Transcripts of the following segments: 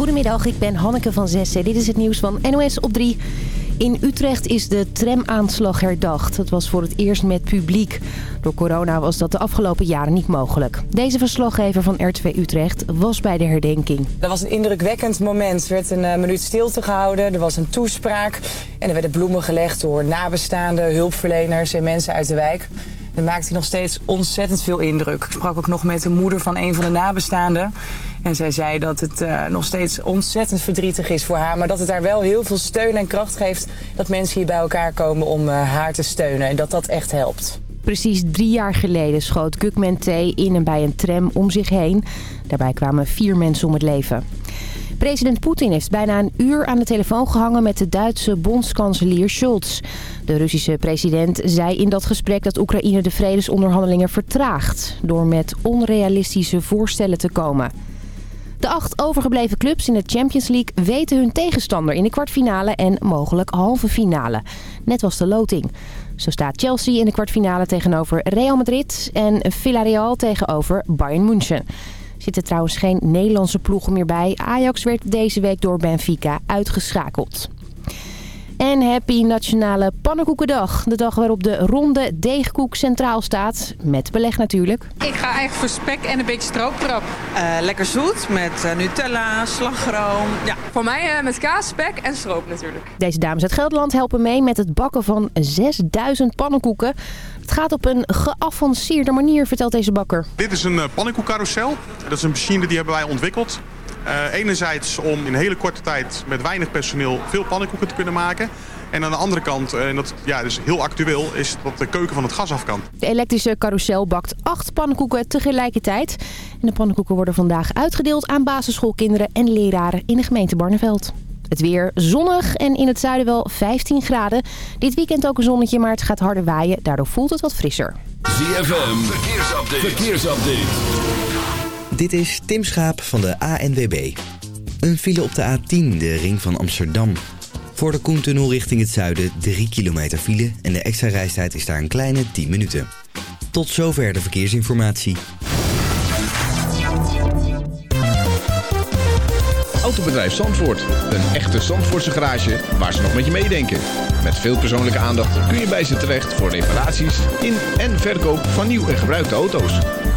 Goedemiddag, ik ben Hanneke van Zessen. Dit is het nieuws van NOS op 3. In Utrecht is de tramaanslag herdacht. Het was voor het eerst met publiek. Door corona was dat de afgelopen jaren niet mogelijk. Deze verslaggever van RTV Utrecht was bij de herdenking. Dat was een indrukwekkend moment. Er werd een uh, minuut stilte gehouden, er was een toespraak... en er werden bloemen gelegd door nabestaanden, hulpverleners en mensen uit de wijk. Dat maakte nog steeds ontzettend veel indruk. Ik sprak ook nog met de moeder van een van de nabestaanden... En zij zei dat het uh, nog steeds ontzettend verdrietig is voor haar. Maar dat het haar wel heel veel steun en kracht geeft dat mensen hier bij elkaar komen om uh, haar te steunen. En dat dat echt helpt. Precies drie jaar geleden schoot Gugman T. in en bij een tram om zich heen. Daarbij kwamen vier mensen om het leven. President Poetin heeft bijna een uur aan de telefoon gehangen met de Duitse bondskanselier Scholz. De Russische president zei in dat gesprek dat Oekraïne de vredesonderhandelingen vertraagt... door met onrealistische voorstellen te komen. De acht overgebleven clubs in de Champions League weten hun tegenstander in de kwartfinale en mogelijk halve finale. Net was de loting. Zo staat Chelsea in de kwartfinale tegenover Real Madrid en Villarreal tegenover Bayern München. Zitten trouwens geen Nederlandse ploegen meer bij. Ajax werd deze week door Benfica uitgeschakeld. En happy Nationale Pannenkoekendag. De dag waarop de ronde deegkoek centraal staat. Met beleg natuurlijk. Ik ga eigenlijk voor spek en een beetje stroopkrap. Uh, lekker zoet met uh, Nutella, slagroom. Ja, voor mij uh, met kaas, spek en stroop natuurlijk. Deze dames uit Gelderland helpen mee met het bakken van 6000 pannenkoeken. Het gaat op een geavanceerde manier, vertelt deze bakker. Dit is een pannenkoekcarousel. Dat is een machine die hebben wij ontwikkeld. Uh, enerzijds om in hele korte tijd met weinig personeel veel pannenkoeken te kunnen maken. En aan de andere kant, en dat ja, dus heel actueel, is dat de keuken van het gas af kan. De elektrische carousel bakt acht pannenkoeken tegelijkertijd. En de pannenkoeken worden vandaag uitgedeeld aan basisschoolkinderen en leraren in de gemeente Barneveld. Het weer zonnig en in het zuiden wel 15 graden. Dit weekend ook een zonnetje, maar het gaat harder waaien. Daardoor voelt het wat frisser. ZFM, verkeersupdate. verkeersupdate. Dit is Tim Schaap van de ANWB. Een file op de A10, de ring van Amsterdam. Voor de Koentunnel richting het zuiden 3 kilometer file... en de extra reistijd is daar een kleine 10 minuten. Tot zover de verkeersinformatie. Autobedrijf Zandvoort. Een echte Zandvoortse garage waar ze nog met je meedenken. Met veel persoonlijke aandacht kun je bij ze terecht... voor reparaties in en verkoop van nieuw en gebruikte auto's.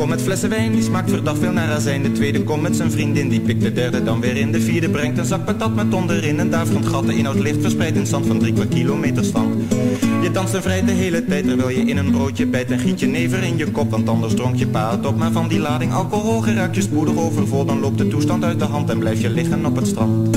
Komt met flessen wijn, die smaakt verdacht veel naar azijn. De tweede komt met zijn vriendin, die pikt de derde dan weer in. De vierde brengt een zak patat met onderin. En daar van gat de inhoud licht verspreid in zand van drie kwart kilometer stand. Je danst en vrij de hele tijd terwijl je in een broodje bijt. En giet je never in je kop, want anders dronk je pa het op. Maar van die lading alcohol geraakt je spoedig overvol. Dan loopt de toestand uit de hand en blijf je liggen op het strand.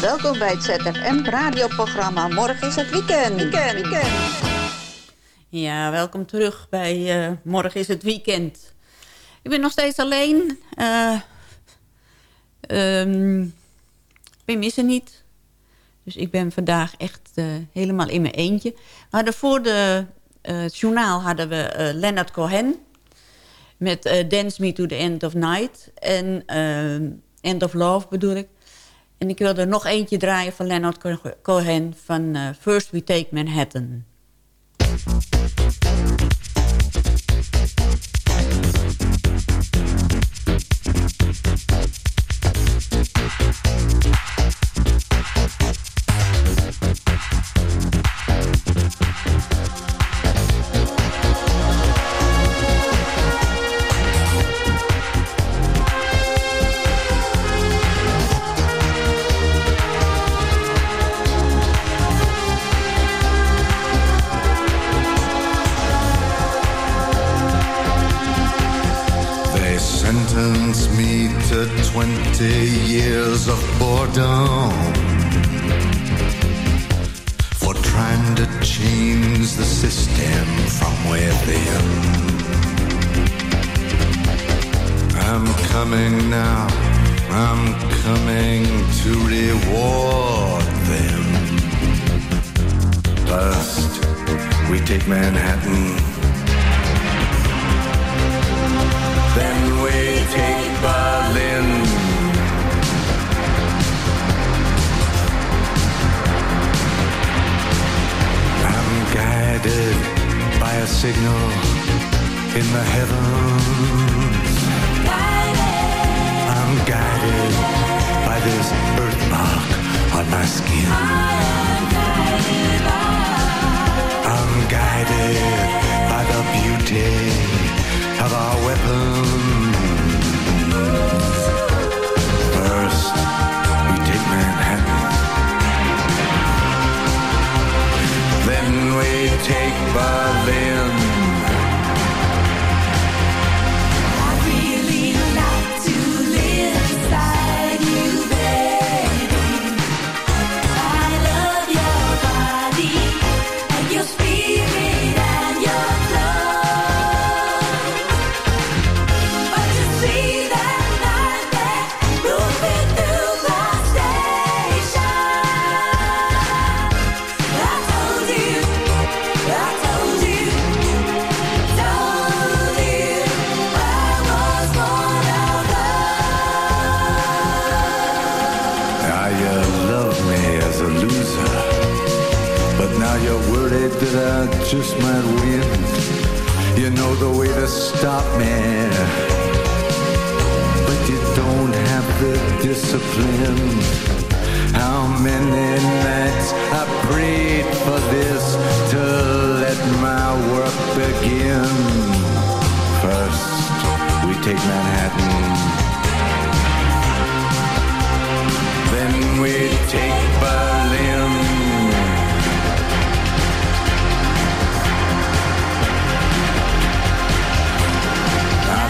Welkom bij het ZFM radioprogramma. Morgen is het weekend. Weekend, weekend. Ja, welkom terug bij uh, Morgen is het weekend. Ik ben nog steeds alleen. Uh, um, ik mis er niet. Dus ik ben vandaag echt uh, helemaal in mijn eentje. We hadden voor de, het journaal hadden we Leonard Cohen... met Dance Me to the End of Night. En End of Love bedoel ik. En ik wilde er nog eentje draaien van Leonard Cohen van uh, First We Take Manhattan. Years of boredom for trying to change the system from within. I'm coming now, I'm coming to reward them. First, we take Manhattan. Then we take guided by a signal in the heavens. I'm guided by this birthmark on my skin. I'm guided by the beauty of our weapons. We take Berlin. that just might win. You know the way to stop me. But you don't have the discipline. How many nights I prayed for this to let my work begin. First, we take Manhattan. Then we take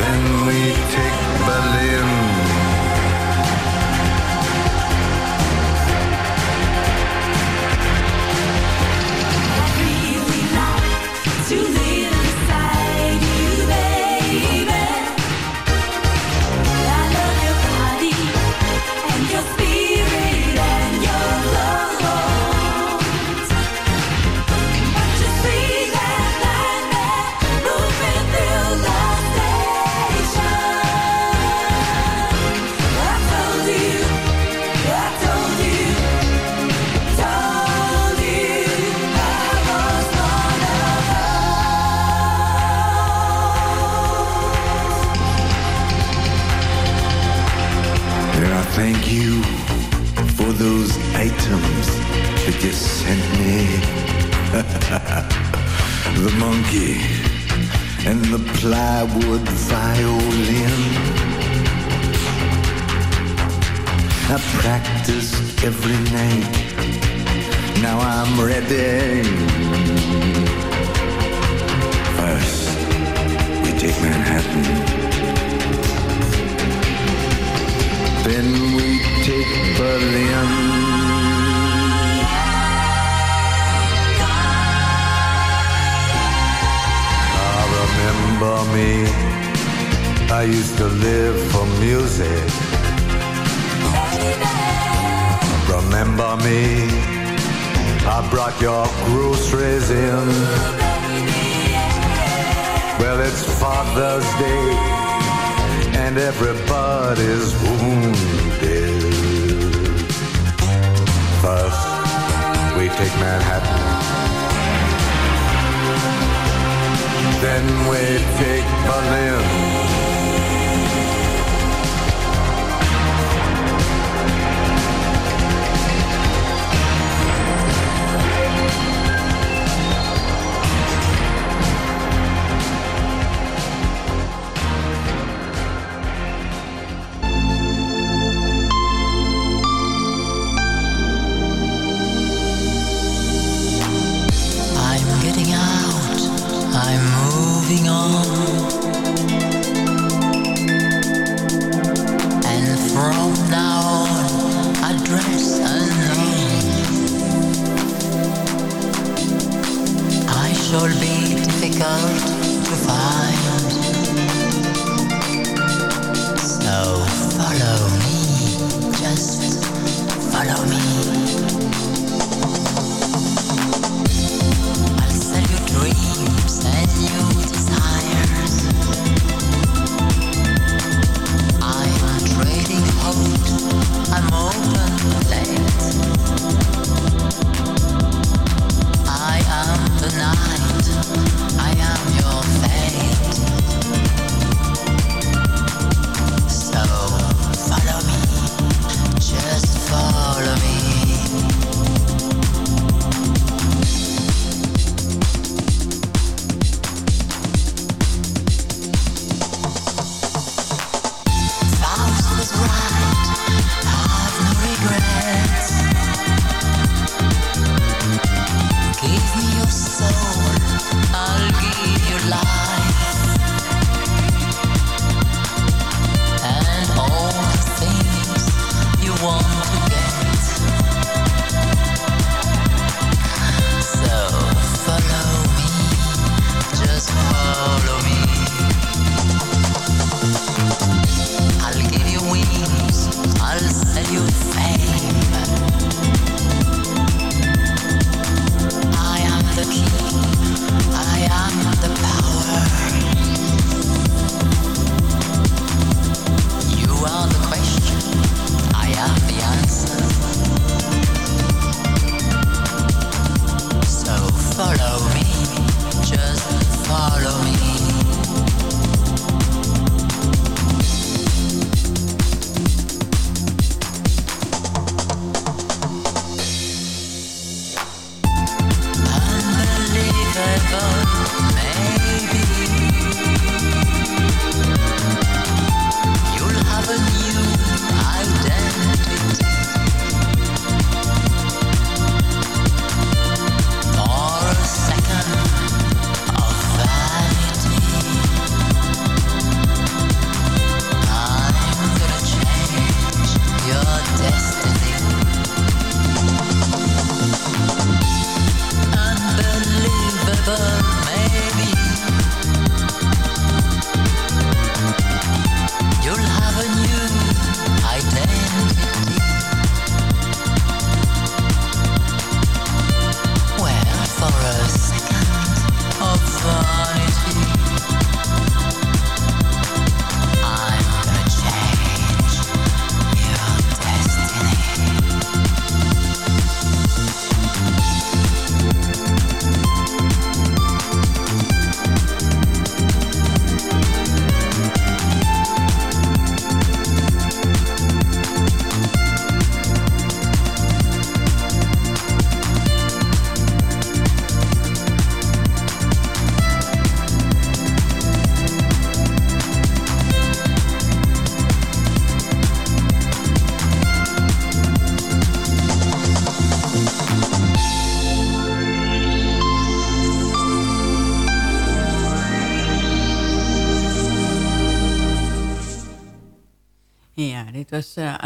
Then we take Berlin. The monkey and the plywood violin. I practiced every night. Now I'm ready. First, we take Manhattan. Then we take Berlin. Remember me. I used to live for music. Remember me. I brought your groceries in. Well, it's Father's Day, and everybody's wounded. First, we take Manhattan. Then we take Berlin.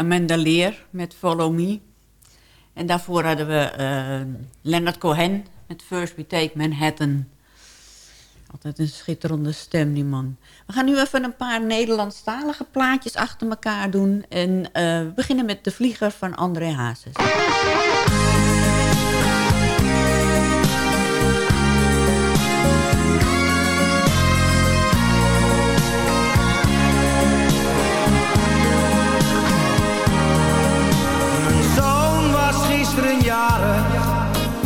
Amanda met Follow Me. En daarvoor hadden we uh, Leonard Cohen met First We Take Manhattan. Altijd een schitterende stem, die man. We gaan nu even een paar Nederlandstalige plaatjes achter elkaar doen. En uh, we beginnen met De Vlieger van André Hazes.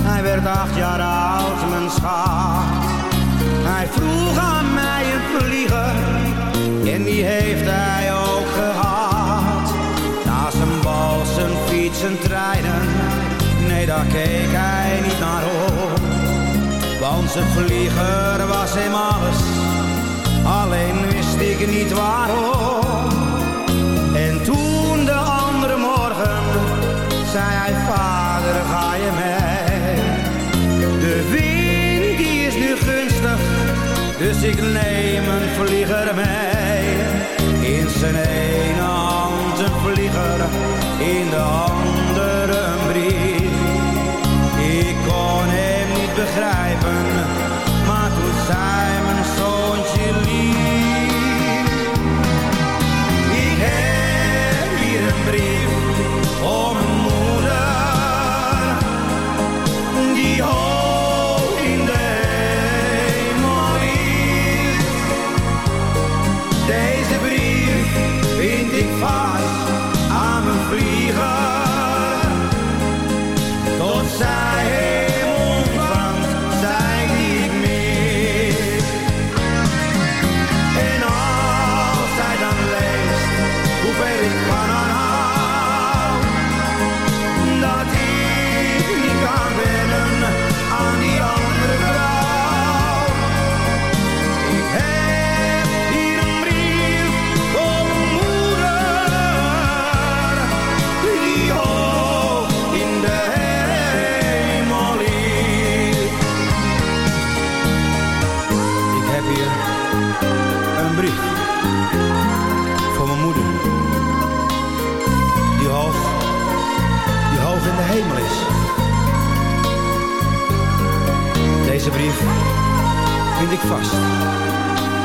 Hij werd acht jaar oud, mijn schat. Hij vroeg aan mij een vlieger, en die heeft hij ook gehad. Na zijn bal, zijn fiets, zijn treinen, nee daar keek hij niet naar op. Want zijn vlieger was hem alles, alleen wist ik niet waarom. Ik neem een vlieger mee. In zijn ene hand een vlieger, in de andere een brief. Ik kon hem niet begrijpen, maar toen zei mijn zoontje lief. Ik heb hier een brief om ik vast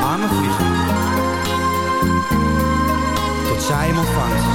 aan mijn vliegen. Tot zij hem ontvangt,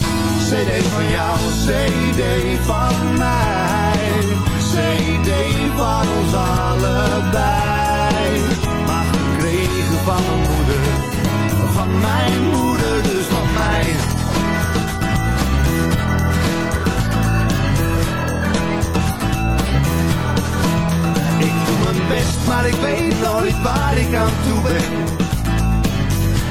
CD van jou, CD van mij. CD van ons allebei. Maar gekregen van mijn moeder, van mijn moeder, dus van mij. Ik doe mijn best, maar ik weet nooit waar ik aan toe ben.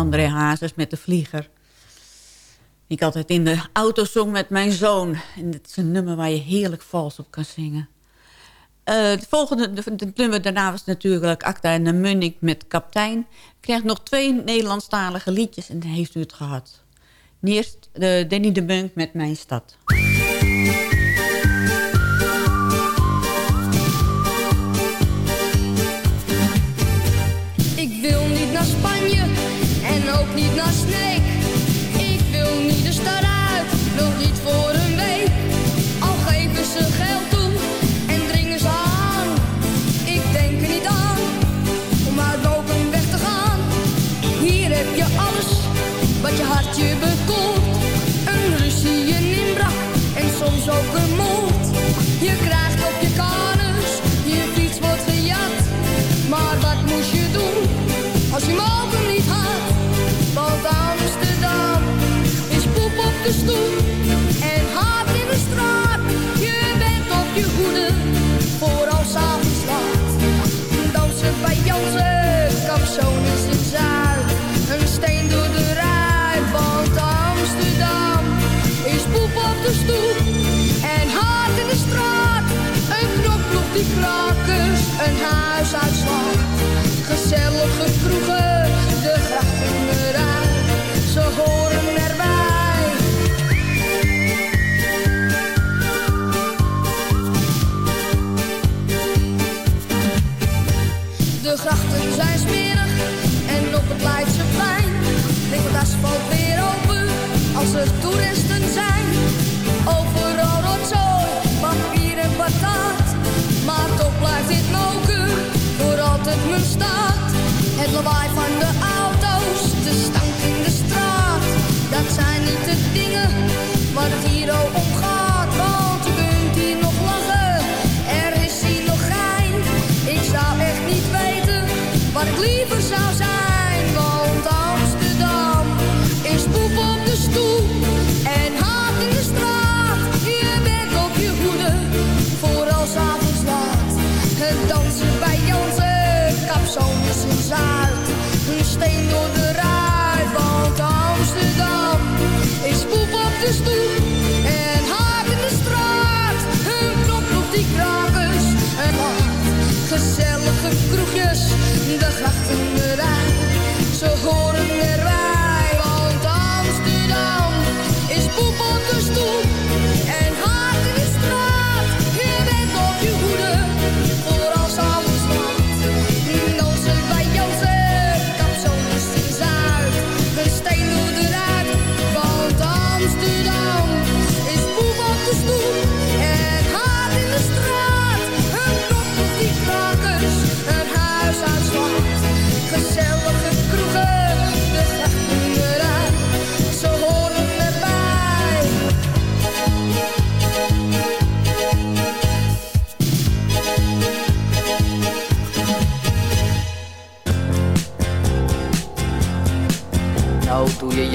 André Hazes met de vlieger. Ik altijd in de auto zong met mijn zoon. En het is een nummer waar je heerlijk vals op kan zingen. Eh, het volgende de, de nummer daarna was natuurlijk Acta en de Munnik met Kaptein. Ik kreeg nog twee Nederlandstalige liedjes en heeft u het gehad. Eerst de Danny de Munk met Mijn Stad.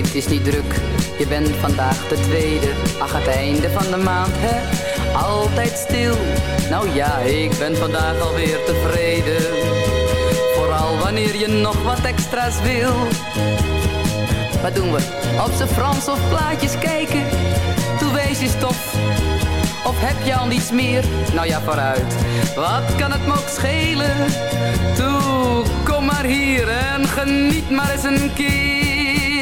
Het is niet druk Je bent vandaag de tweede Ach het einde van de maand hè Altijd stil Nou ja ik ben vandaag alweer tevreden Vooral wanneer je nog wat extra's wil wat doen we? Op z'n Frans of plaatjes kijken? Toe wees je stof. Of heb je al niets meer? Nou ja, vooruit. Wat kan het me ook schelen? Toe, kom maar hier en geniet maar eens een keer.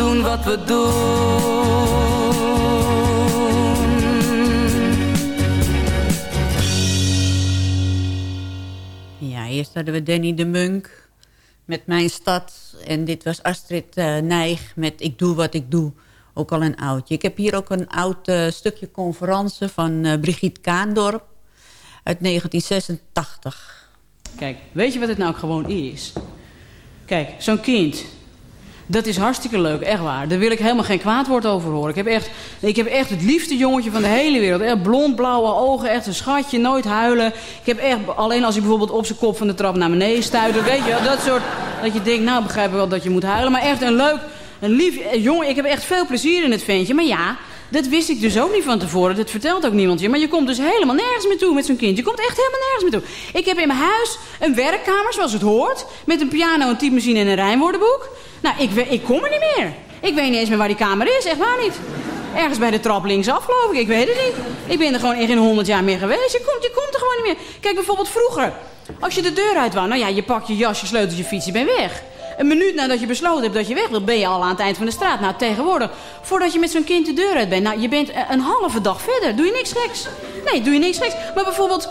doen wat we doen Ja, eerst hadden we Danny de Munk met Mijn Stad. En dit was Astrid uh, Nijg met Ik doe wat ik doe. Ook al een oudje. Ik heb hier ook een oud uh, stukje conferentie van uh, Brigitte Kaandorp. Uit 1986. Kijk, weet je wat het nou gewoon is? Kijk, zo'n kind... Dat is hartstikke leuk, echt waar. Daar wil ik helemaal geen kwaad woord over horen. Ik heb echt, ik heb echt het liefste jongetje van de hele wereld. Echt blond, blauwe ogen, echt een schatje, nooit huilen. Ik heb echt, alleen als hij bijvoorbeeld op zijn kop van de trap naar beneden stuit. Weet je, dat soort, dat je denkt, nou begrijp ik wel dat je moet huilen. Maar echt een leuk, een lief jongen. Ik heb echt veel plezier in het ventje. Maar ja, dat wist ik dus ook niet van tevoren. Dat vertelt ook niemand je. Maar je komt dus helemaal nergens meer toe met zo'n kind. Je komt echt helemaal nergens meer toe. Ik heb in mijn huis een werkkamer, zoals het hoort. Met een piano, een typemachine en een rijmwoordenboek. Nou, ik, ik kom er niet meer. Ik weet niet eens meer waar die kamer is. Echt waar niet. Ergens bij de trap linksaf, geloof ik. Ik weet het niet. Ik ben er gewoon in geen honderd jaar meer geweest. Je komt, je komt er gewoon niet meer. Kijk, bijvoorbeeld vroeger. Als je de deur uit wou. Nou ja, je pakt je jas, je sleutelt je fiets, je bent weg. Een minuut nadat je besloten hebt dat je weg wilt, ben je al aan het eind van de straat. Nou, tegenwoordig, voordat je met zo'n kind de deur uit bent, nou, je bent een halve dag verder. Doe je niks geks? Nee, doe je niks geks. Maar bijvoorbeeld,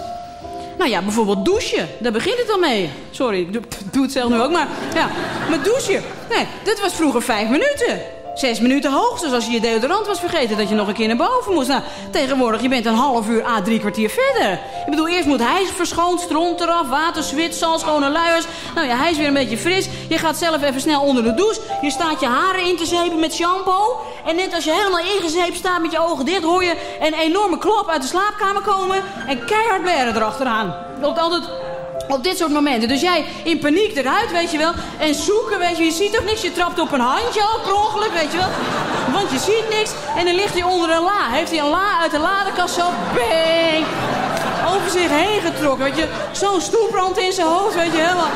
nou ja, bijvoorbeeld douchen. Daar begint het al mee. Sorry, ik doe, het zelf nu ook, maar ja, maar douchen. Nee, dit was vroeger vijf minuten. Zes minuten hoogstens als je je deodorant was vergeten dat je nog een keer naar boven moest. Nou, tegenwoordig, je bent een half uur a drie kwartier verder. Ik bedoel, eerst moet hij verschoond, stront eraf, water, zwit, zal, schone luiers. Nou ja, hij is weer een beetje fris. Je gaat zelf even snel onder de douche. Je staat je haren in te zeepen met shampoo. En net als je helemaal ingezeept staat met je ogen dicht, hoor je een enorme klop uit de slaapkamer komen. En keihard blaren erachteraan. Loopt altijd Op dit soort momenten. Dus jij in paniek eruit, weet je wel. En zoeken, weet je. Je ziet toch niks. Je trapt op een handje al per ongeluk, weet je wel. Want je ziet niks. En dan ligt hij onder een la. Heeft hij een la uit de ladekast zo. Bang! Over zich heen getrokken, weet je. Zo'n stoelbrand in zijn hoofd, weet je. Helemaal,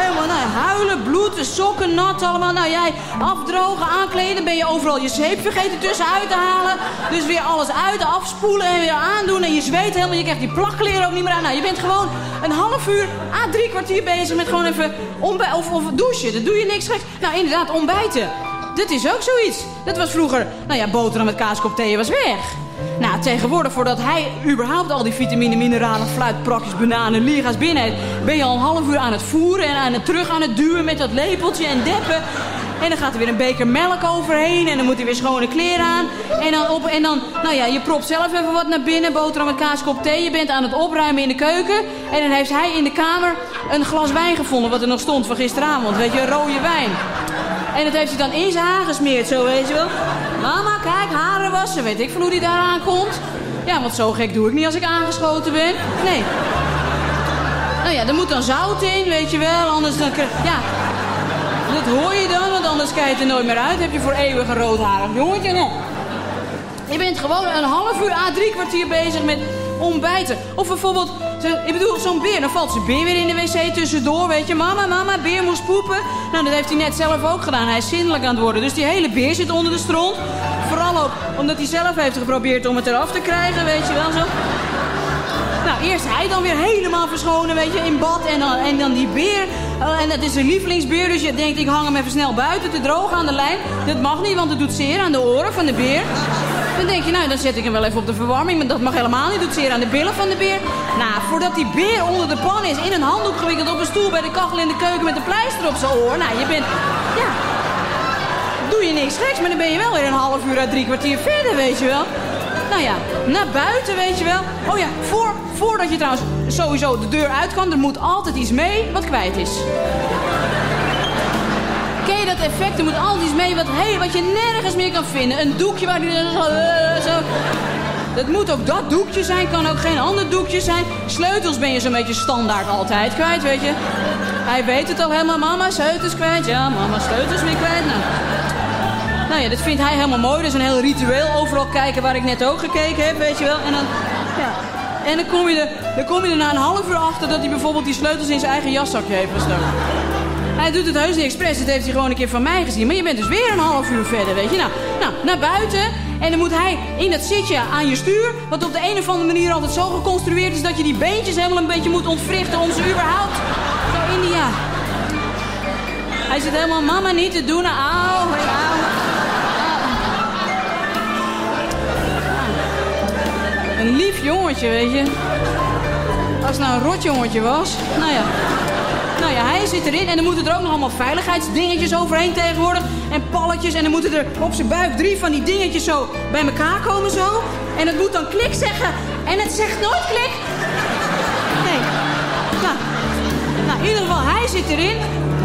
helemaal nou, huilen, bloed, sokken nat allemaal. Nou, jij afdrogen, aankleden. Ben je overal je zeep vergeten tussenuit te halen. Dus weer alles uit, afspoelen en weer aandoen. En je zweet helemaal. Je krijgt die plakkleren ook niet meer aan. Nou, je bent gewoon een half uur à drie kwartier bezig met gewoon even ontbijten of, of douchen. Dan doe je niks geks. Nou, inderdaad, ontbijten. Dat is ook zoiets. Dat was vroeger, nou ja, boterham met kaaskop thee was weg. Nou, tegenwoordig, voordat hij überhaupt al die vitamine, mineralen, fluitprakjes, bananen, liga's binnen heeft... ben je al een half uur aan het voeren en aan het terug aan het duwen met dat lepeltje en deppen. En dan gaat er weer een beker melk overheen en dan moet hij weer schone kleren aan. En dan, op, en dan nou ja, je propt zelf even wat naar binnen, boterham met kaaskop thee. Je bent aan het opruimen in de keuken. En dan heeft hij in de kamer een glas wijn gevonden, wat er nog stond van gisteravond. Weet je, rode wijn. En dat heeft hij dan in zijn haar gesmeerd, zo weet je wel. Mama, kijk, haren wassen. Weet ik van hoe die daar aankomt. Ja, want zo gek doe ik niet als ik aangeschoten ben. Nee. Nou ja, er moet dan zout in, weet je wel. Anders dan... Ja, dat hoor je dan, want anders kijk je er nooit meer uit. Heb je voor eeuwig een roodharig jongetje. Nou, je bent gewoon een half uur à drie kwartier bezig met ontbijten. Of bijvoorbeeld, ik bedoel, zo'n beer. Dan valt zijn beer weer in de wc tussendoor, weet je. Mama, mama, beer moest poepen. Nou, dat heeft hij net zelf ook gedaan. Hij is zindelijk aan het worden. Dus die hele beer zit onder de stront. Vooral ook omdat hij zelf heeft geprobeerd om het eraf te krijgen, weet je wel zo. Nou, eerst hij dan weer helemaal verschonen, weet je, in bad. En dan, en dan die beer. Eh, en dat is zijn lievelingsbeer, dus je denkt, ik hang hem even snel buiten te drogen aan de lijn. Dat mag niet, want het doet zeer aan de oren van de beer. Dan denk je, nou, dan zet ik hem wel even op de verwarming. Maar dat mag helemaal niet, doet zeer aan de billen van de beer. Nou, voordat die beer onder de pan is, in een handdoek gewikkeld op een stoel bij de kachel in de keuken met een pleister op zijn oor. Nou, je bent, ja, doe je niks geks, maar dan ben je wel weer een half uur uit drie kwartier verder, weet je wel. Nou ja, naar buiten, weet je wel. Oh ja, voor, voordat je trouwens sowieso de deur uit kan, er moet altijd iets mee wat kwijt is. Ken je dat effect? Er moet altijd iets mee wat, hey, wat je nergens meer kan vinden. Een doekje waar die zo... Dat moet ook dat doekje zijn, kan ook geen ander doekje zijn. Sleutels ben je zo'n beetje standaard altijd kwijt, weet je. Hij weet het al helemaal, mama, sleutels kwijt. Ja, mama, sleutels weer kwijt. Nou, nou ja, dat vindt hij helemaal mooi. Dat is een heel ritueel. Overal kijken waar ik net ook gekeken heb, weet je wel. En dan, ja. En dan kom, je er, dan kom je er na een half uur achter dat hij bijvoorbeeld die sleutels in zijn eigen jaszakje heeft gestoken. Hij doet het heus niet expres, dat heeft hij gewoon een keer van mij gezien. Maar je bent dus weer een half uur verder, weet je. Nou, nou naar buiten. En dan moet hij in dat zitje aan je stuur... wat op de een of andere manier altijd zo geconstrueerd is... dat je die beentjes helemaal een beetje moet ontwrichten... om ze überhaupt zo in die... Ja. Hij zit helemaal mama niet te doen. Auw, auw. Een lief jongetje, weet je. Als het nou een rotjongetje was, nou ja. Hij zit erin en dan moeten er ook nog allemaal veiligheidsdingetjes overheen tegenwoordig. En palletjes en dan moeten er op zijn buik drie van die dingetjes zo bij elkaar komen zo. En het moet dan klik zeggen. En het zegt nooit klik. Nee. Nou, nou, in ieder geval, hij zit erin.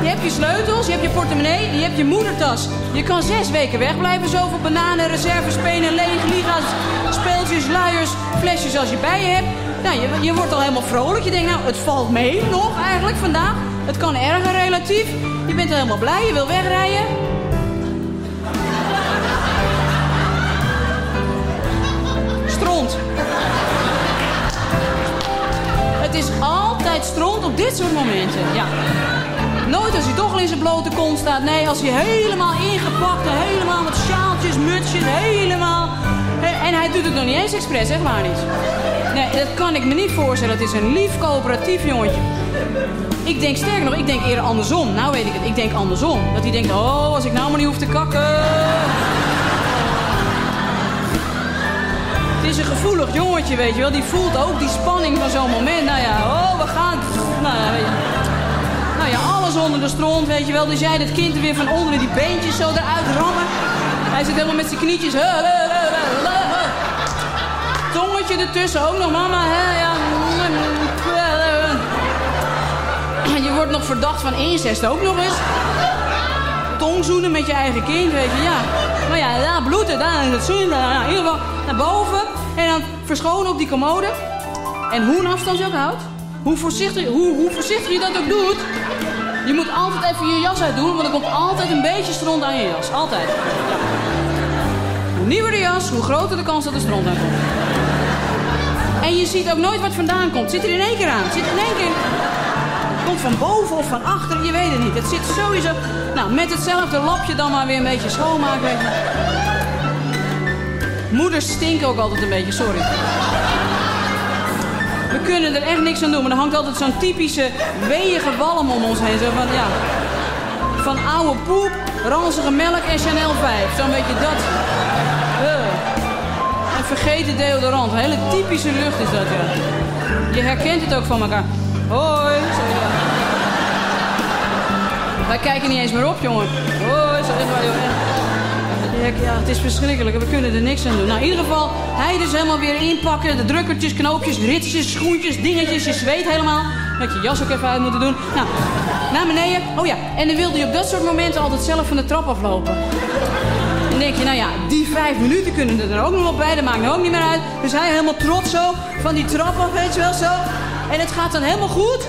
Je hebt je sleutels, je hebt je portemonnee, je hebt je moedertas. Je kan zes weken wegblijven. Zoveel bananen, reserves, penen, leeg, liga's, speeltjes, luiers, flesjes als je bij je hebt. Nou, je, je wordt al helemaal vrolijk. Je denkt, nou, het valt mee nog eigenlijk vandaag. Het kan erger relatief. Je bent helemaal blij, je wil wegrijden. Stront. Het is altijd stront op dit soort momenten, ja. Nooit als hij toch al in zijn blote kont staat. Nee, als hij helemaal ingepakt en helemaal met sjaaltjes, mutsjes, helemaal... En hij doet het nog niet eens expres, zeg maar niet. Nee, dat kan ik me niet voorstellen. Het is een lief coöperatief jongetje. Ik denk sterker nog, ik denk eerder andersom. Nou weet ik het, ik denk andersom. Dat hij denkt, oh, als ik nou maar niet hoef te kakken. Het is een gevoelig jongetje, weet je wel. Die voelt ook die spanning van zo'n moment. Nou ja, oh, we gaan... Nou ja, weet je. Nou ja, alles onder de stront, weet je wel. Dus jij dat kind er weer van onderen die beentjes zo eruit rammen. Hij zit helemaal met zijn knietjes. Tongetje ertussen ook nog, mama. Hè? Ja. Wordt nog verdacht van incest ook nog eens. Tongzoenen met je eigen kind, weet je, ja. Maar ja, daar bloeden, daar het zoenen. Nou, in ieder geval naar boven. En dan verschonen op die commode. En hoe een afstand je ook houdt. hoe voorzichtig, hoe, hoe voorzichtig je dat ook doet... Je moet altijd even je jas uitdoen, want er komt altijd een beetje stront aan je jas. Altijd. Hoe nieuwer de jas, hoe groter de kans dat er stront aan komt. En je ziet ook nooit wat vandaan komt. Zit er in één keer aan. Zit er in één keer... Komt van boven of van achter, je weet het niet. Het zit sowieso... Nou, met hetzelfde lapje dan maar weer een beetje schoonmaken. Moeders stinken ook altijd een beetje, sorry. We kunnen er echt niks aan doen, maar er hangt altijd zo'n typische weeige walm om ons heen. Zo van, ja, van oude poep, ranzige melk en Chanel 5. Zo'n beetje dat. Uh. En vergeten deodorant. Een hele typische lucht is dat, ja. Je herkent het ook van elkaar. Hoi. Wij kijken niet eens meer op, jongen. Hoi, echt waar, joh. Ja, het is verschrikkelijk. We kunnen er niks aan doen. Nou, in ieder geval, hij dus helemaal weer inpakken. De drukkertjes, knoopjes, ritsjes, schoentjes, dingetjes. Je zweet helemaal. Dat je jas ook even uit moeten doen. Nou, naar beneden. Oh ja, en dan wilde je op dat soort momenten altijd zelf van de trap aflopen. Dan denk je, nou ja, die vijf minuten kunnen er ook nog wel bij. Dat maakt er ook niet meer uit. Dus hij helemaal trots zo van die trap af, weet je wel, zo. En het gaat dan helemaal goed.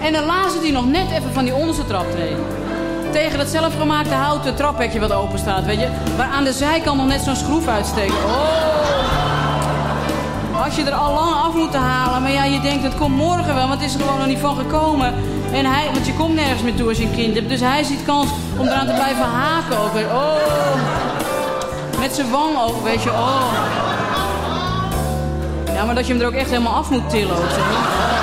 En dan lazert hij nog net even van die onderste traptree tegen dat zelfgemaakte houten traphekje wat open staat, weet je. Waar aan de zijkant nog net zo'n schroef uitsteekt. Oh! Had je er al lang af moeten halen, maar ja, je denkt het komt morgen wel, maar het is er gewoon nog niet van gekomen. En hij, want je komt nergens meer toe als je een kind hebt, dus hij ziet kans om eraan te blijven haken ook. Oh! Met zijn wang ook, weet je. Oh! Ja, maar dat je hem er ook echt helemaal af moet tillen ook, zeg.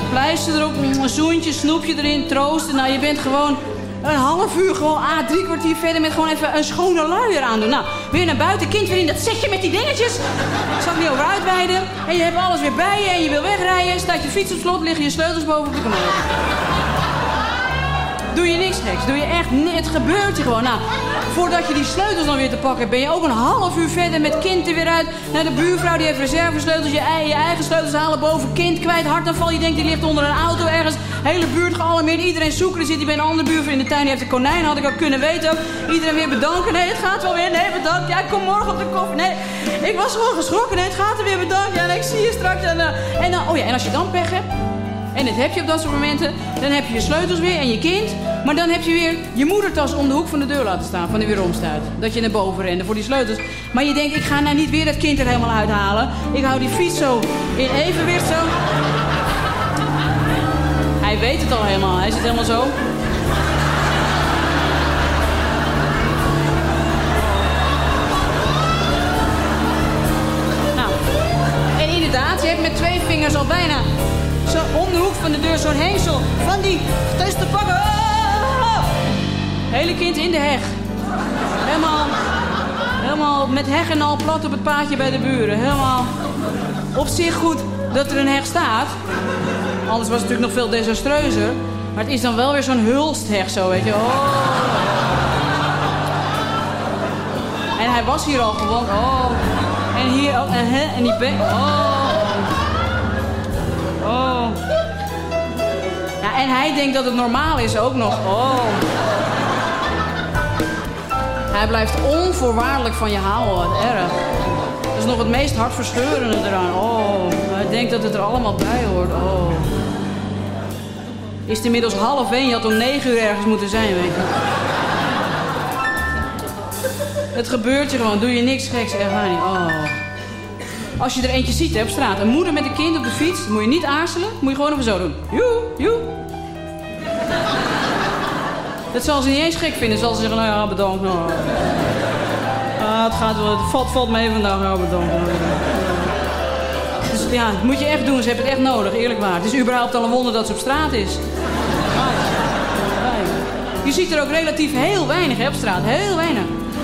Ja, pleister erop, een zoentje, snoepje erin, troosten. Nou, je bent gewoon een half uur, gewoon ah, drie kwartier verder met gewoon even een schone luier aandoen. Nou, weer naar buiten, kind weer in dat zetje met die dingetjes. Ik zal het niet over uitweiden. En je hebt alles weer bij je en je wil wegrijden. Staat je fiets op slot, liggen je sleutels boven op de commode. Doe je niks geks, doe je echt Het gebeurt je gewoon. Nou, voordat je die sleutels dan weer te pakken hebt, ben je ook een half uur verder met kind er weer uit. Naar de buurvrouw, die heeft reservesleutels. Je, je eigen sleutels halen boven, kind kwijt, hartaanval. Je denkt, die ligt onder een auto ergens. Hele buurt gealarmeerd, iedereen zoeken. Er zit hij bij een andere buurvrouw in de tuin, die heeft een konijn. Had ik ook kunnen weten. Iedereen weer bedanken. Nee, het gaat wel weer. Nee, bedankt. Ja, ik kom morgen op de koffie. Nee, ik was gewoon geschrokken. Nee, het gaat er weer. Bedankt. Ja, ik zie je straks. En, eh, en, dan, oh ja, en als je dan pech hebt... En dat heb je op dat soort momenten. Dan heb je je sleutels weer en je kind. Maar dan heb je weer je moedertas om de hoek van de deur laten staan. Van de weer omstuit. Dat je naar boven rende voor die sleutels. Maar je denkt, ik ga nou niet weer dat kind er helemaal uithalen. Ik hou die fiets zo in evenwicht zo. Hij weet het al helemaal. Hij zit helemaal zo. Nou, en inderdaad, je hebt met twee vingers al bijna zo om de hoek van de deur zo'n hengsel van die test te pakken. Ah! Hele kind in de heg. Helemaal, helemaal met heg en al plat op het paadje bij de buren. Helemaal op zich goed dat er een heg staat. Anders was het natuurlijk nog veel desastreuzer. Maar het is dan wel weer zo'n hulstheg zo, weet je. Oh. En hij was hier al gewoon. Oh. En hier ook. En, hè, en die bek. Oh. Oh. En hij denkt dat het normaal is ook nog. Oh. Hij blijft onvoorwaardelijk van je houden. Wat erg. Dat is nog het meest hartverscheurende eraan. Oh. Hij denkt dat het er allemaal bij hoort. Oh. Is het inmiddels half één? Je had om negen uur ergens moeten zijn, weet je. Het gebeurt je gewoon. Doe je niks geks. Echt waar niet. Oh. Als je er eentje ziet hè, op straat, een moeder met een kind op de fiets, moet je niet aarzelen, moet je gewoon even zo doen. Joe, joe. Dat zal ze niet eens gek vinden. Zal ze zeggen, nou ja, bedankt. Nou. Ah, het gaat wel, het valt, valt mee vandaag. Nou, bedankt. Dus ja, dat moet je echt doen. Ze hebben het echt nodig, eerlijk waar. Het is überhaupt al een wonder dat ze op straat is. Je ziet er ook relatief heel weinig op straat. Heel weinig.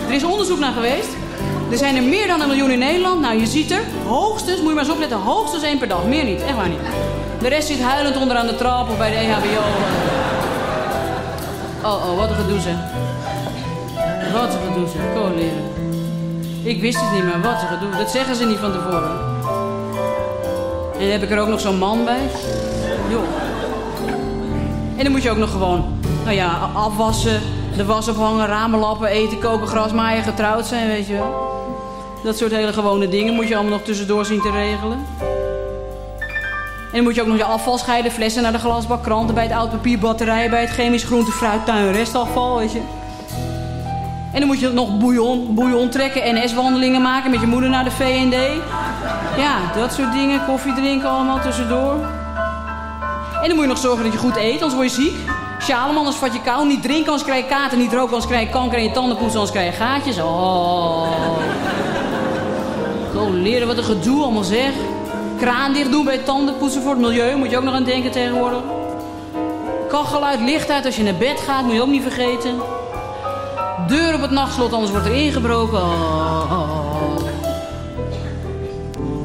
Er is onderzoek naar geweest. Er zijn er meer dan een miljoen in Nederland. Nou, je ziet er hoogstens, moet je maar eens opletten, hoogstens één per dag. Meer niet, echt waar niet. De rest zit huilend onderaan de trap of bij de EHBO. Oh, oh, wat een gedoe zeg. Wat een gedoe zeg, kom leren. Ik wist het niet, maar wat een gedoe. Dat zeggen ze niet van tevoren. En dan heb ik er ook nog zo'n man bij. Joh. En dan moet je ook nog gewoon, nou ja, afwassen, de was ophangen, ramen lappen, eten, koken, gras maaien, getrouwd zijn, weet je wel. Dat soort hele gewone dingen moet je allemaal nog tussendoor zien te regelen. En dan moet je ook nog je afval scheiden, flessen naar de glasbak, kranten bij het oud papier, batterijen bij het chemisch groente, fruit, tuin, restafval, weet je. En dan moet je nog bouillon, bouillon trekken, NS-wandelingen maken met je moeder naar de V&D. Ja, dat soort dingen, koffie drinken allemaal tussendoor. En dan moet je nog zorgen dat je goed eet, anders word je ziek. Sjaleman, anders vat je kou. Niet drinken, anders krijg je kater. Niet roken, anders krijg je kanker. En je tanden poetsen, anders krijg je gaatjes. Oh. Leren wat een gedoe allemaal zeg. Kraan dicht doen bij tandenpoetsen voor het milieu. Moet je ook nog aan denken tegenwoordig. Kachel uit, licht uit als je naar bed gaat. Moet je ook niet vergeten. Deur op het nachtslot, anders wordt er ingebroken. Oh.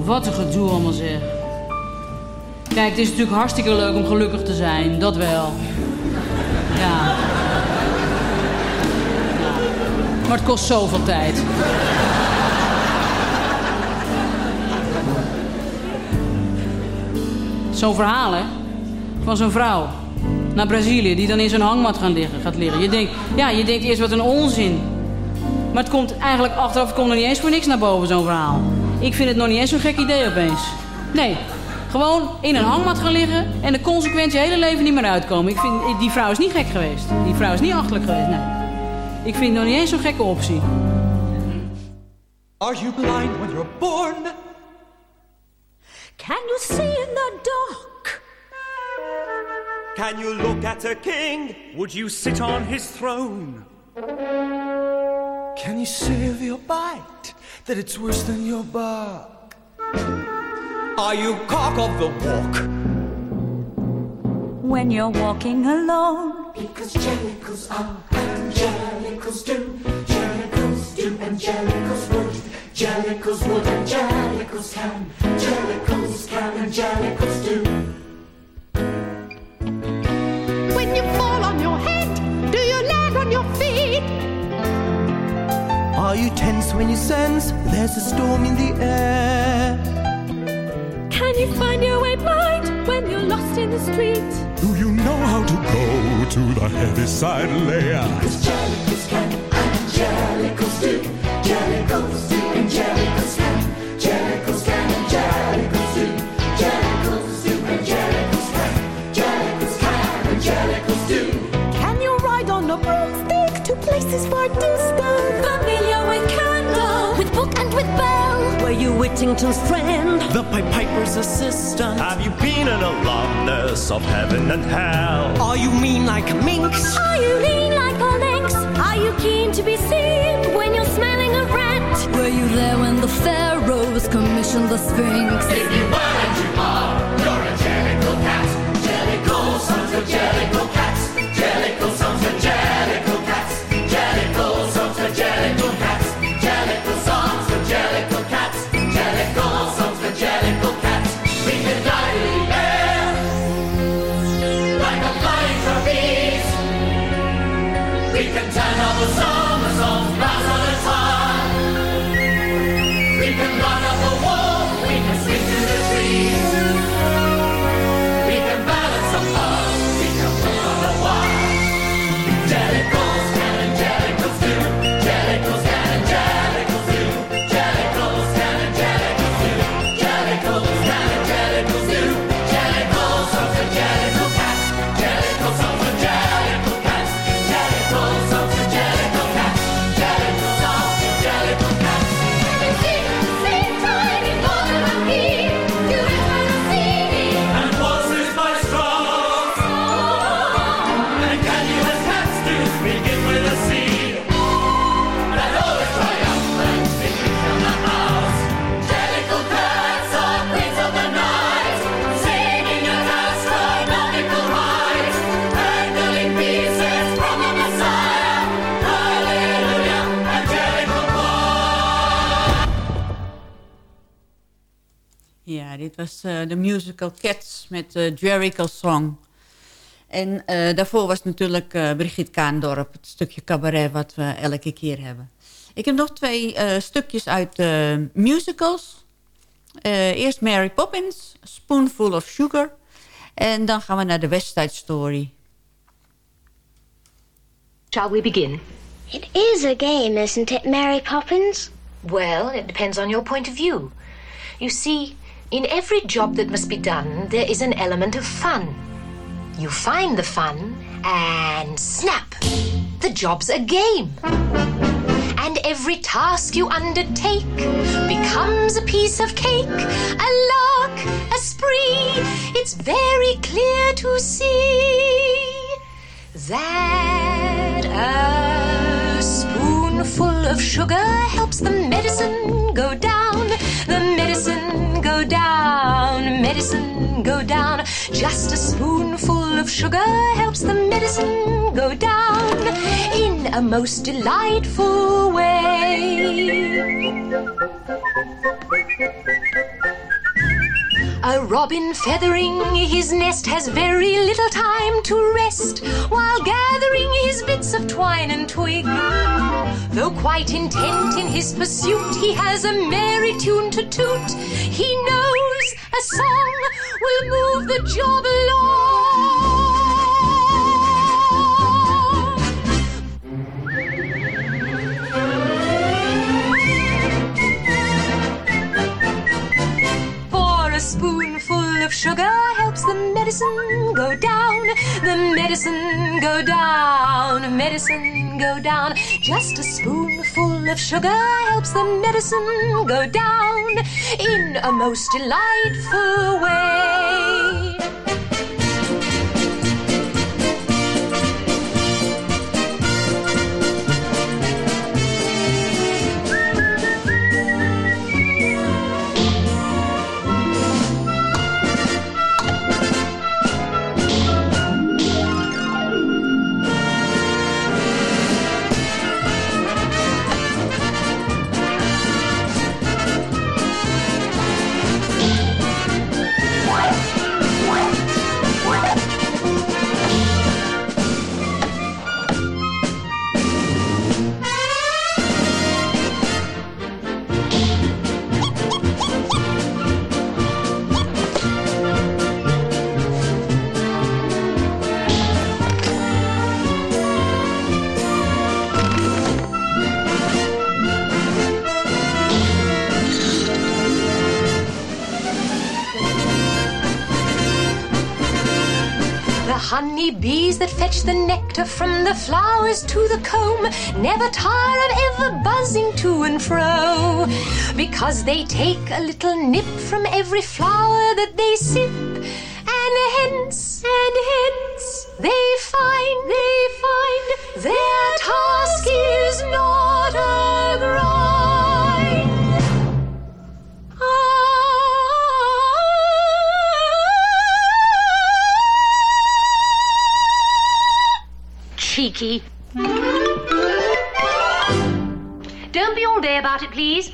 Wat een gedoe allemaal zeg. Kijk, het is natuurlijk hartstikke leuk om gelukkig te zijn. Dat wel. Ja. ja. Maar het kost zoveel tijd. Zo'n verhaal, hè? Van zo'n vrouw naar Brazilië die dan in zo'n hangmat gaan liggen, gaat liggen. Je denkt, ja, je denkt eerst wat een onzin. Maar het komt eigenlijk achteraf komt er niet eens voor niks naar boven, zo'n verhaal. Ik vind het nog niet eens zo'n gek idee opeens. Nee, gewoon in een hangmat gaan liggen en de consequentie je hele leven niet meer uitkomen. Ik vind, die vrouw is niet gek geweest. Die vrouw is niet achterlijk geweest, nee. Ik vind het nog niet eens zo'n gekke optie. Are you blind when you're born? Can you see in the dark? Can you look at a king? Would you sit on his throne? Can you say of your bite that it's worse than your bark? Are you cock of the walk? When you're walking alone. Because Jellicles are and Jellicles do. Jellicles do and Jellicles would. Jellicles would and Jellicles can. Jellicles can and Jellicles do. When you fall on your head, do you land on your feet? Are you tense when you sense there's a storm in the air? Can you find your way blind when you're lost in the street? Do you know how to go to the heavy side layer? Because Jellicles can and Jellicles do. You Whittington's friend? The Pied Piper's assistant? Have you been an alumnus of heaven and hell? Are you mean like a minx? Are you lean like a lynx? Are you keen to be seen when you're smelling a rat? Were you there when the pharaohs commissioned the Sphinx? If you were and you are, you're a de musical Cats met de Jericho Song. En eh, daarvoor was natuurlijk eh, Brigitte Kaandorp, het stukje cabaret wat we elke keer hebben. Ik heb nog twee eh, stukjes uit eh, musicals. Eh, eerst Mary Poppins, Spoonful of Sugar. En dan gaan we naar de West Side Story. Shall we begin? It is a game, isn't it, Mary Poppins? Well, it depends on your point of view. You see, in every job that must be done, there is an element of fun. You find the fun, and snap! The job's a game. And every task you undertake becomes a piece of cake, a lark, a spree. It's very clear to see that a spoonful of sugar helps the medicine go down, the medicine down. Just a spoonful of sugar helps the medicine go down in a most delightful way. A robin feathering his nest has very little time to rest while gathering his bits of twine and twig. Though quite intent in his pursuit, he has a merry tune to toot. He knows a song will move the job along. Spoonful of sugar helps the medicine go down. The medicine go down, medicine go down. Just a spoonful of sugar helps the medicine go down in a most delightful way. Bees that fetch the nectar from the flowers to the comb never tire of ever buzzing to and fro because they take a little nip from every flower that they sip and hence and hence they find they find their task is not a grind. Cheeky. Don't be all day about it, please.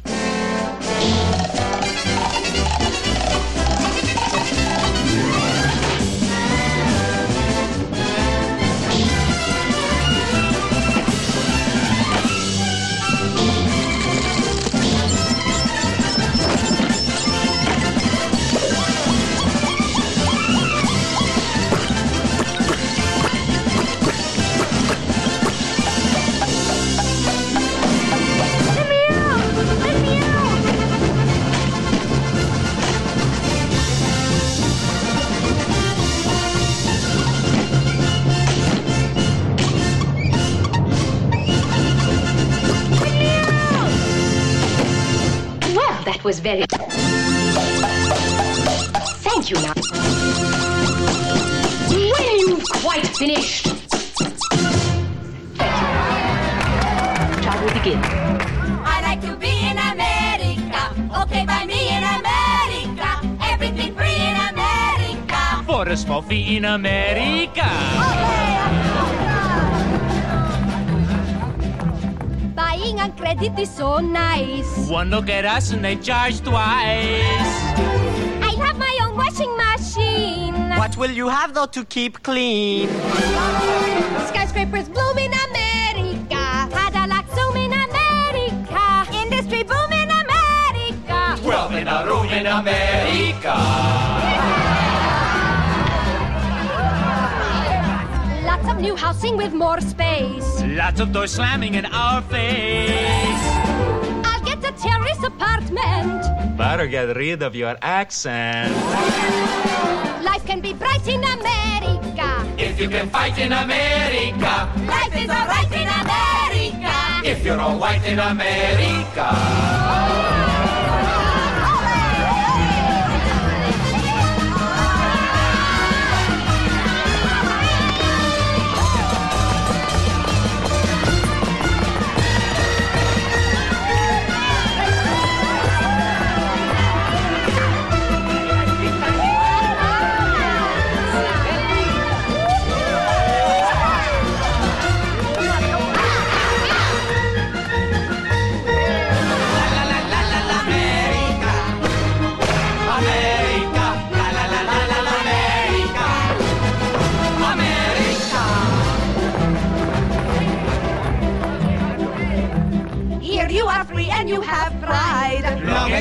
Was very. Thank you now. When you've quite finished. Thank you. Shall we begin? I like to be in America. Okay, by me in America. Everything free in America. Voor een smoffie in Amerika. Buying on credit is so nice. One look at us and they charge twice. I have my own washing machine. What will you have though to keep clean? Skyscrapers bloom in America. Cadillac zoom in America. Industry boom in America. Twelve in a room in America. Lots of new housing with more space. Lots of doors slamming in our face. I'll get a terrace apartment. Better get rid of your accent. Life can be bright in America. If you can fight in America. Life is alright in America. If you're all white in America. Here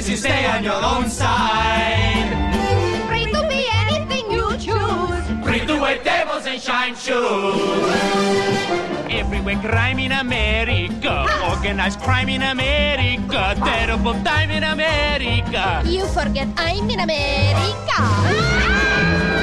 As you stay on your own side. Free to be anything you choose. Free to wear devils and shine shoes. Everywhere crime in America. Organized crime in America. Terrible time in America. You forget I'm in America. Ah!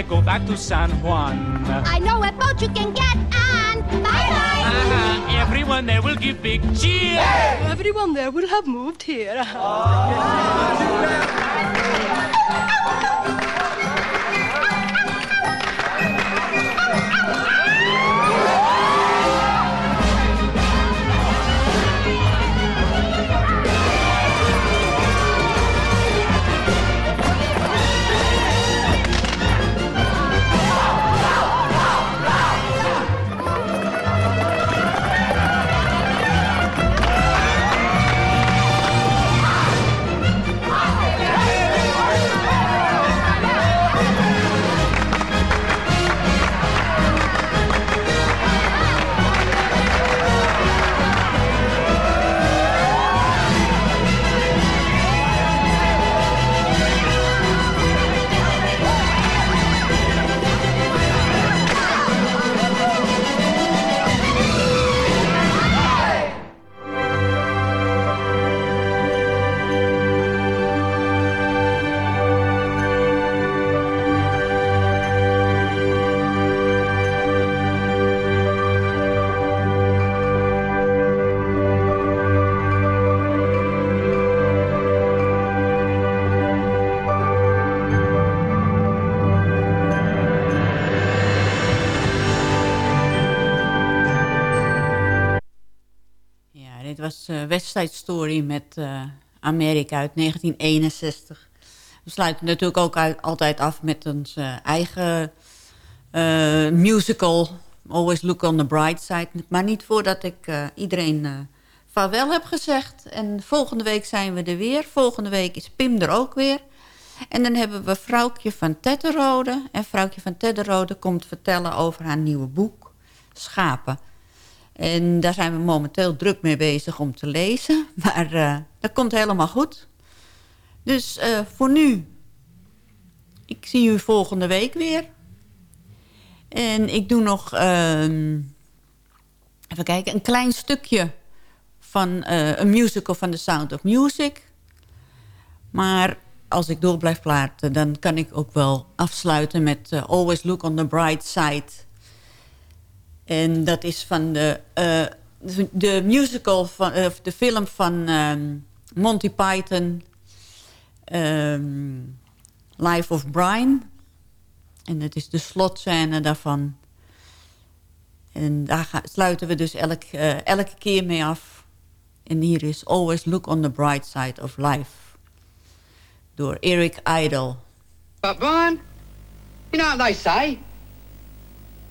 I go back to San Juan. I know a boat you can get on. Bye bye. Uh-huh. Everyone there will give big cheer. Everyone there will have moved here. Ja, Side met eh, Amerika uit 1961. We sluiten natuurlijk ook altijd af met onze eigen eh, musical. Always look on the bright side. Maar niet voordat ik eh, iedereen eh vaarwel heb gezegd. En volgende week zijn we er weer. Volgende week is Pim er ook weer. En dan hebben we vrouwtje van Tetterode. En vrouwtje van Tetterode komt vertellen over haar nieuwe boek. Schapen. En daar zijn we momenteel druk mee bezig om te lezen. Maar eh, dat komt helemaal goed. Dus eh, voor nu, ik zie u volgende week weer. En ik doe nog, ehm, even kijken, een klein stukje van eh, een musical van The Sound of Music. Maar als ik door blijf praten, dan kan ik ook wel afsluiten met Always Look on the Bright Side. En dat is van de, eh, de musical, van, eh, de film van ehm, Monty Python, ehm, Life of Brian. En dat is de slotscène daarvan. En daar sluiten we dus elk, eh, elke keer mee af. En hier is Always Look on the Bright Side of Life. door Eric Idle. But Brian, you know what they say?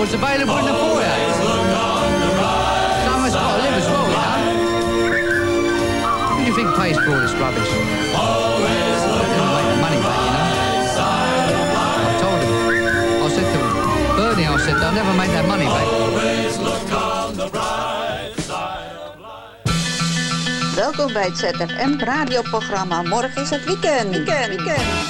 Record's available in the foyer. Someone's got to live as well, you know. Who do you think pays for all this rubbish? Always look make the money back, you know. I told him. I said to him, Bernie, I said, they'll never make that money back. Welkom bij het ZFM radioprogramma. Morgen is het weekend. weekend, weekend.